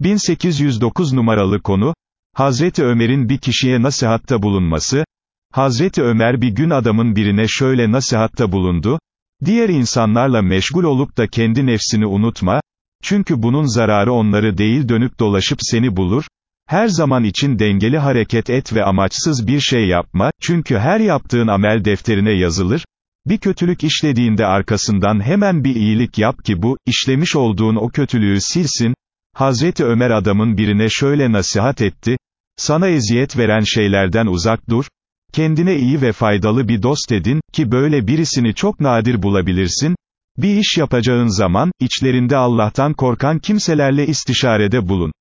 1809 numaralı konu, Hazreti Ömer'in bir kişiye nasihatta bulunması, Hazreti Ömer bir gün adamın birine şöyle nasihatta bulundu, diğer insanlarla meşgul olup da kendi nefsini unutma, çünkü bunun zararı onları değil dönüp dolaşıp seni bulur, her zaman için dengeli hareket et ve amaçsız bir şey yapma, çünkü her yaptığın amel defterine yazılır, bir kötülük işlediğinde arkasından hemen bir iyilik yap ki bu, işlemiş olduğun o kötülüğü silsin, Hazreti Ömer adamın birine şöyle nasihat etti, sana eziyet veren şeylerden uzak dur, kendine iyi ve faydalı bir dost edin, ki böyle birisini çok nadir bulabilirsin, bir iş yapacağın zaman, içlerinde Allah'tan korkan kimselerle istişarede bulun.